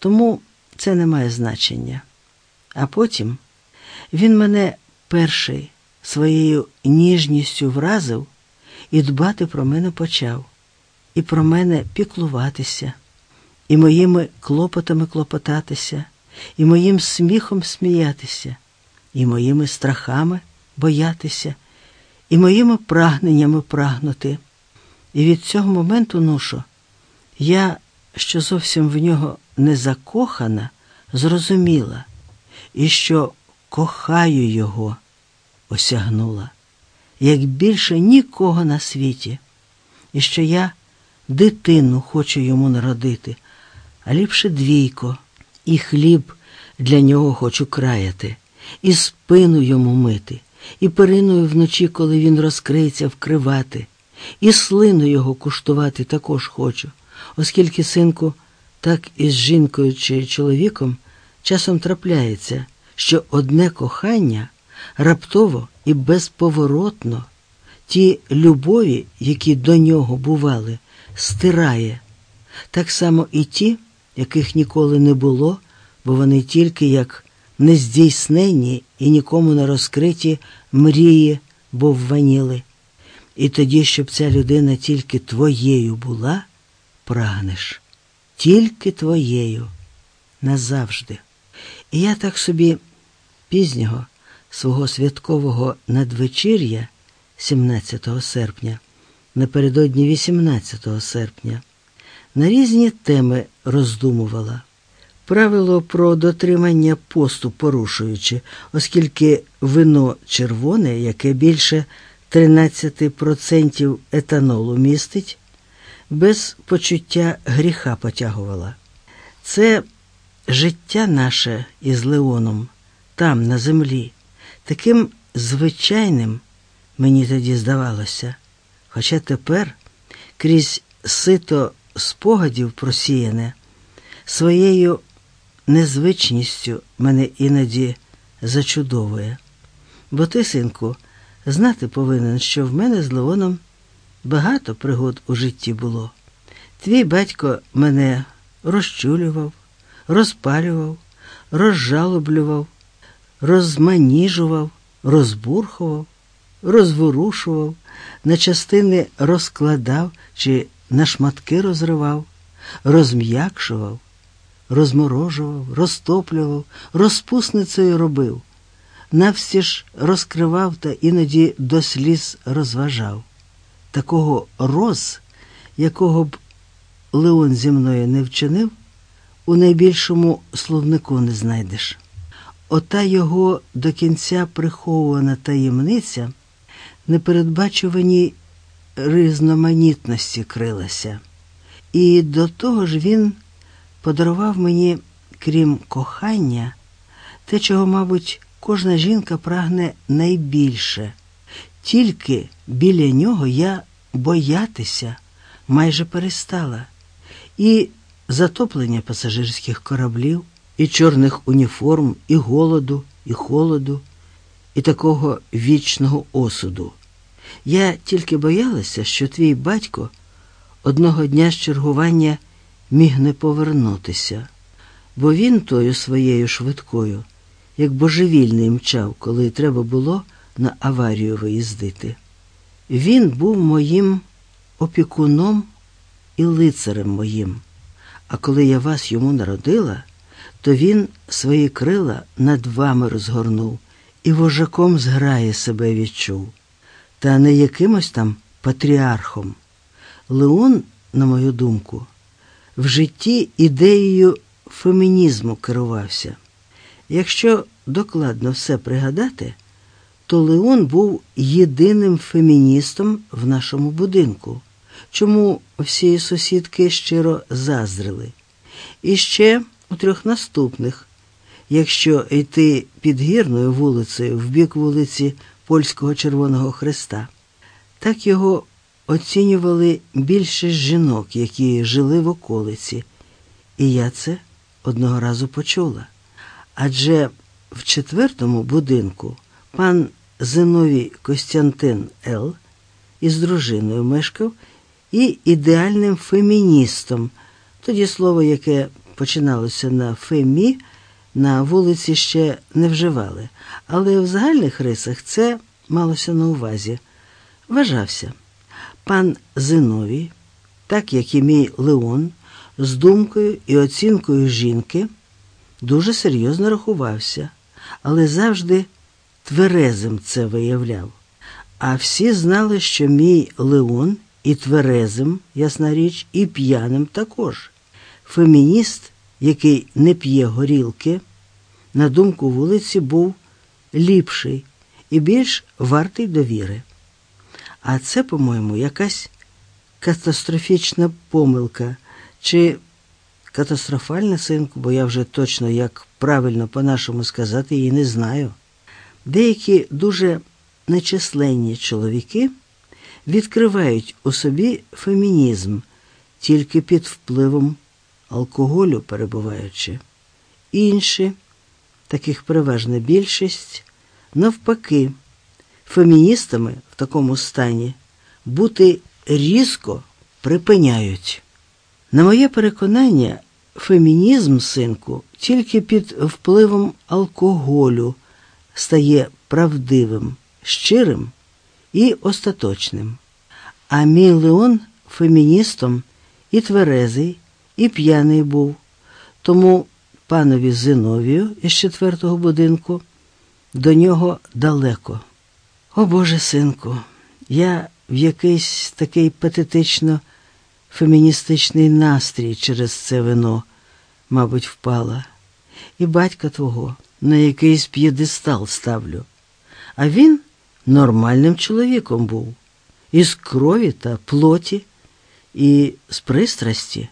Тому це не має значення. А потім він мене перший своєю ніжністю вразив і дбати про мене почав, і про мене піклуватися, і моїми клопотами клопотатися, і моїм сміхом сміятися, і моїми страхами боятися, і моїми прагненнями прагнути. І від цього моменту, нушо, я, що зовсім в нього не закохана, зрозуміла, і що кохаю його, осягнула, як більше нікого на світі, і що я дитину хочу йому народити, а ліпше двійко, і хліб для нього хочу краяти, і спину йому мити, і периною вночі, коли він розкриється, вкривати, і слину його куштувати також хочу, оскільки, синку, так і з жінкою чи чоловіком часом трапляється, що одне кохання раптово і безповоротно ті любові, які до нього бували, стирає, так само і ті, яких ніколи не було, бо вони тільки як нездійсненні і нікому не розкриті мрії, бовваніли. І тоді, щоб ця людина тільки твоєю була, прагнеш, тільки твоєю назавжди. І я так собі пізнього свого святкового надвечір'я 17 серпня, напередодні 18 серпня, на різні теми роздумувала. Правило про дотримання посту порушуючи, оскільки вино червоне, яке більше 13% етанолу містить, без почуття гріха потягувала. Це життя наше із Леоном там, на землі, таким звичайним мені тоді здавалося. Хоча тепер крізь сито спогадів просіяне, своєю незвичністю мене іноді зачудовує. Бо ти, синку, знати повинен, що в мене з Леоном багато пригод у житті було. Твій батько мене розчулював, розпалював, розжалоблював, розманіжував, розбурхував, розворушував, на частини розкладав чи на шматки розривав, розм'якшував, розморожував, розтоплював, розпусницею робив, навсі ж розкривав та іноді до сліз розважав. Такого роз, якого б Леон зі мною не вчинив, у найбільшому словнику не знайдеш. Ота його до кінця приховувана таємниця непередбачуваній різноманітності крилася. І до того ж він подарував мені, крім кохання, те, чого, мабуть, кожна жінка прагне найбільше. Тільки біля нього я боятися майже перестала. І затоплення пасажирських кораблів, і чорних уніформ, і голоду, і холоду, і такого вічного осуду. Я тільки боялася, що твій батько одного дня з чергування міг не повернутися, бо він тою своєю швидкою, як божевільний мчав, коли треба було на аварію виїздити. Він був моїм опікуном і лицарем моїм. А коли я вас йому народила, то він свої крила над вами розгорнув і вожаком зграє себе відчув, та не якимось там патріархом. Леон, на мою думку, в житті ідеєю фемінізму керувався. Якщо докладно все пригадати, то Леон був єдиним феміністом в нашому будинку, чому всі сусідки щиро заздрили. І ще у трьох наступних, якщо йти підгірною вулицею в бік вулиці Польського Червоного Христа, так його оцінювали більше жінок, які жили в околиці, і я це одного разу почула. Адже в четвертому будинку пан Зиновій Костянтин Л. із дружиною мешкав і ідеальним феміністом, тоді слово, яке починалося на Фемі, на вулиці ще не вживали, але в загальних рисах це малося на увазі. Вважався пан Зиновій, так як і мій Леон, з думкою і оцінкою жінки дуже серйозно рахувався, але завжди тверезим це виявляв. А всі знали, що мій Леон і тверезим, ясна річ, і п'яним також. Фемініст, який не п'є горілки, на думку вулиці, був ліпший і більш вартий довіри. А це, по-моєму, якась катастрофічна помилка чи катастрофальна синку, бо я вже точно як правильно по-нашому сказати її не знаю. Деякі дуже нечисленні чоловіки відкривають у собі фемінізм тільки під впливом алкоголю перебуваючи. Інші, таких переважна більшість, навпаки, феміністами в такому стані бути різко припиняють. На моє переконання, фемінізм, синку, тільки під впливом алкоголю стає правдивим, щирим і остаточним. А мій Леон феміністом і тверезий, і п'яний був. Тому панові Зиновію із четвертого будинку до нього далеко. О Боже синку, я в якийсь такий патетично феміністичний настрій через це вино, мабуть, впала, і батька твого на якийсь п'єдестал ставлю. А він нормальним чоловіком був, із крові та плоті, і з пристрасті,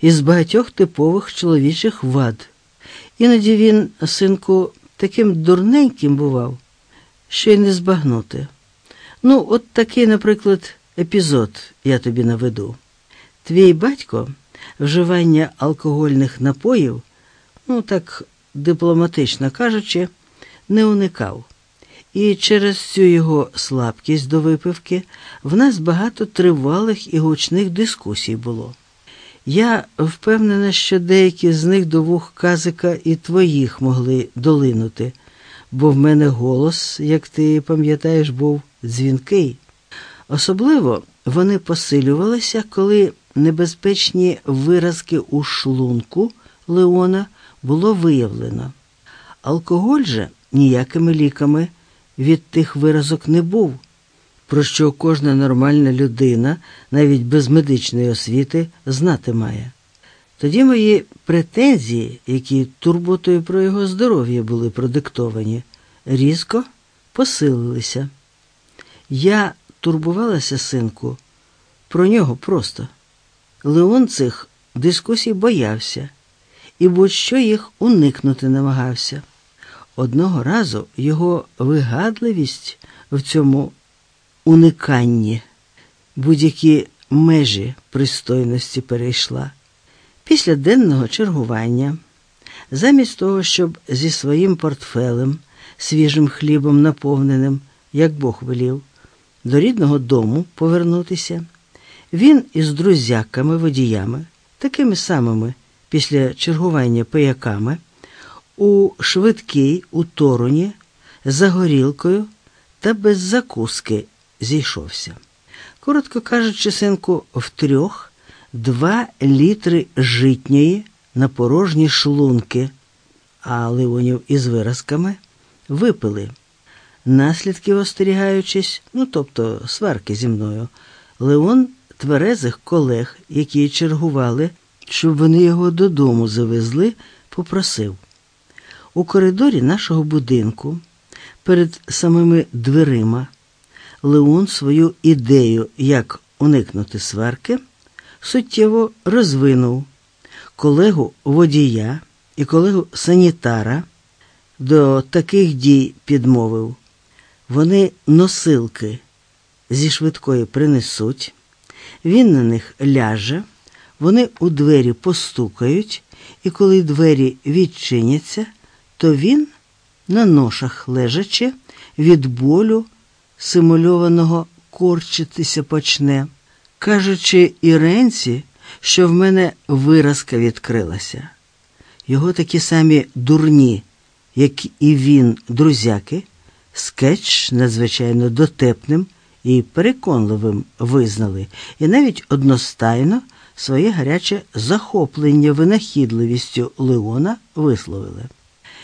і з багатьох типових чоловічих вад. Іноді він, синку, таким дурненьким бував, що й не збагнути. Ну, от такий, наприклад, епізод я тобі наведу. Твій батько вживання алкогольних напоїв, ну так дипломатично кажучи, не уникав. І через цю його слабкість до випивки в нас багато тривалих і гучних дискусій було. Я впевнена, що деякі з них до вух казика і твоїх могли долинути, бо в мене голос, як ти пам'ятаєш, був дзвінкий. Особливо вони посилювалися, коли небезпечні виразки у шлунку Леона було виявлено. Алкоголь же ніякими ліками від тих виразок не був, про що кожна нормальна людина, навіть без медичної освіти, знати має. Тоді мої претензії, які турботою про його здоров'я були продиктовані, різко посилилися. Я турбувалася, синку, про нього просто. Леон цих дискусій боявся і будь-що їх уникнути намагався. Одного разу його вигадливість в цьому униканні будь-які межі пристойності перейшла. Після денного чергування, замість того, щоб зі своїм портфелем, свіжим хлібом наповненим, як Бог велів, до рідного дому повернутися, він із друзяками-водіями, такими самими після чергування пияками, у швидкий у тороні, за горілкою та без закуски зійшовся. Коротко кажучи, синку, втрьох два літри житньої на порожні шлунки, а ливонів із виразками випили. Наслідків остерігаючись, ну тобто сварки зі мною, Леон тверезих колег, які чергували, щоб вони його додому завезли, попросив. У коридорі нашого будинку, перед самими дверима, Леон свою ідею, як уникнути сварки, суттєво розвинув колегу водія і колегу санітара до таких дій підмовив. Вони носилки зі швидкої принесуть, він на них ляже, вони у двері постукають, і коли двері відчиняться, то він, на ношах лежачи, від болю симульованого корчитися почне, кажучи Іренці, що в мене виразка відкрилася. Його такі самі дурні, як і він, друзяки, скетч надзвичайно дотепним і переконливим визнали, і навіть одностайно своє гаряче захоплення винахідливістю Леона висловили.